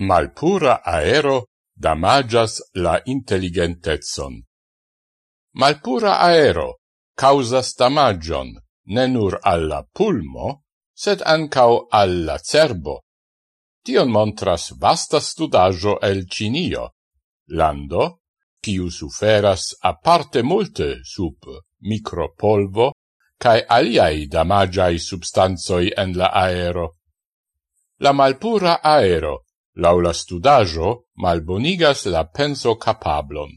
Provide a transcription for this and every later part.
malpura aero damagias la intelligentezon. Malpura aero causas damagion ne nur alla pulmo, sed ancau alla cerbo. Tion montras vasta studaggio el Cinio, lando, quiu suferas aparte multe sub micropolvo cae aliai damagiai substanzoi en la aero. La malpura aero laula studajo malbonigas la penso capablon.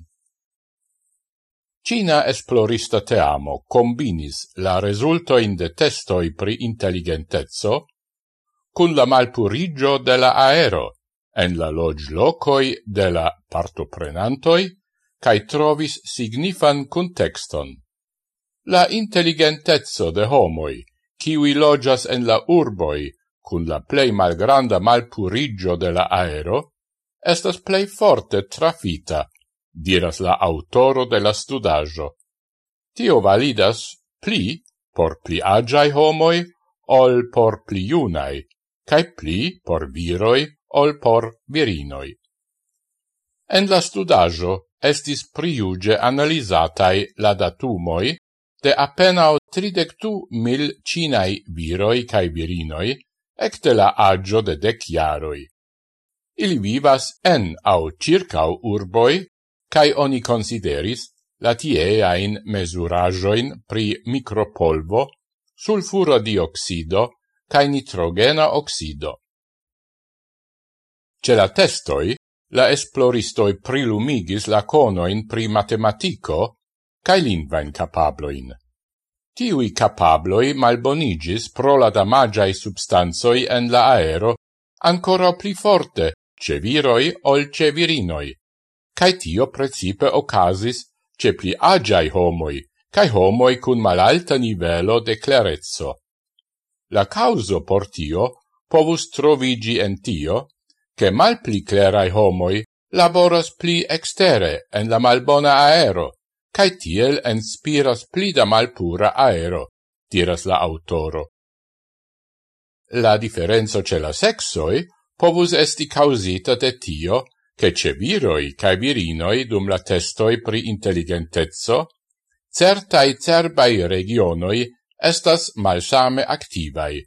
Cina esplorista teamo combinis la resulto in de testoi pri intelligentezzo cun la malpurigio de la aero en la log locoi de la partoprenantoi cae trovis signifan contexton. La intelligentezzo de homoi, kiwi logias en la urboi cun la plei malgranda malpurigio de la aero, estas plei forte trafita, diras la autoro de la studaggio. Tio validas pli por pli agiai homoi ol por pli iunai, cae pli por viroi ol por virinoi. En la studaggio estis priuge analisatai la datumoi de appenao tridectu mil cinai viroi cae virinoi ecte la agio de dec iaroi. Ili vivas en au circau urboi, cae oni consideris la tieain mesurajoin pri micropolvo, sulfuro dioxido cae nitrogena oxido. Ce la testoi, la esploristoi prilumigis la conoin pri matematico cae lingvain capabloin. Tiui capabloi malbonigis pro la damagiai substanzoi en la aero ancora pli forte ce viroi ol ce virinoi. Cai tio precipe ocasis ce pli agiai homoi, cae homoi cun malalta nivelo de clarezzo. La causo por tio povus trovigi en tio, che mal pli clarai homoi laboras pli extere en la malbona aero, cae tiel enspiras plida malpura aero, diras la autoro. La differenzo ce la sexoi povus esti causita de tio che ce viroi cae virinoi dum la testoi pri intelligentezzo, certai cerbai regionoi estas malsame activai.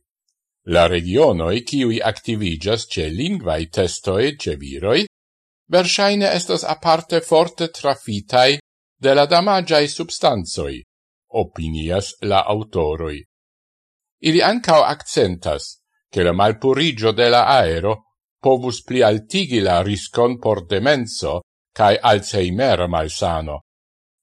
La regionoi kiui activigas ce lingvai testoi ce viroi, versaine estas aparte forte trafitai de la damagiae substanzoi, opinias la autoroi. Ili ancao accentas che la malpurigio de la aero povus pli altigi la riscon por demenso cae Alzheimer malsano,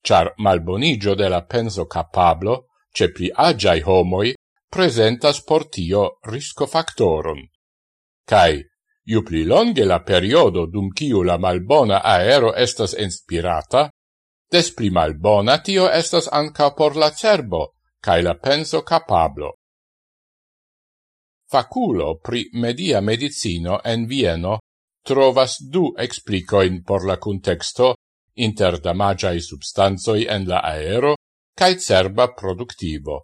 char malbonigio de la penso capablo, ce pli agiai homoi, presentas por tio risco factorum. Cai, iu pli longe la periodo dum ciu la malbona aero estas inspirata, des pli malbona tio estas anca por la cerbo, cae la penso capablo. Faculo pri media medicino en Vieno trovas du explicoin por la contexto inter damagiai substanzoi en la aero cae cerba productivo.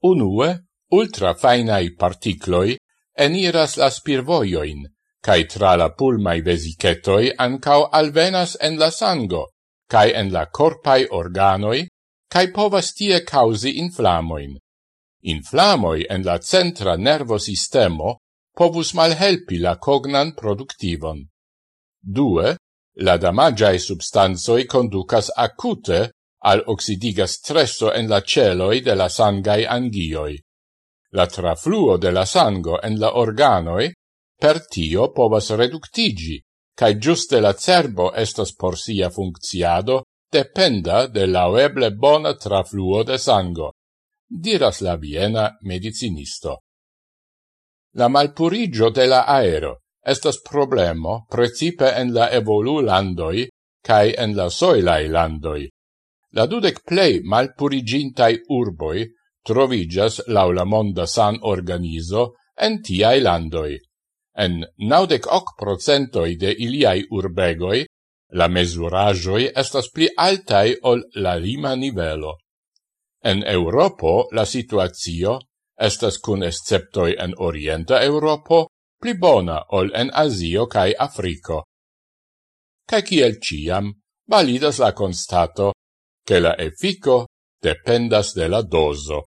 Unue, ultrafainai particloi eniras la spirvoioin, cae tra la pulmai vesicetoi ancau alvenas en la sango, cae en la corpai organoi, cae povas tie causi inflamoin. Inflamoi en la centra nervo sistemo povus malhelpi la cognan productivon. Due, la damagiae substanzoi conducas acute al oxidiga stresso en la celoi de la sangai angioi. La trafluo de la sango en la organoi per tio povas reductigi, cae giuste la cerbo estas por sia funcciado dependa de laueble bona trafluo de sango, diras la viena medicinisto. La malpurigio de la aero estas problemo precipe en la evolu landoi cae en la soilai landoi. La dudec plei malpurigintai urboi trovigas laula monda san organizo en tiai landoi. En naudec hoc procentoi de iliai urbegoi, la mesurajoi estas pli altai ol la lima nivelo. En Europo la situazio estas cun esceptoi en Orienta Europo pli bona ol en Asio cae Africo. Cae ciel ciam, validas la constato che la effico dependas de la doso.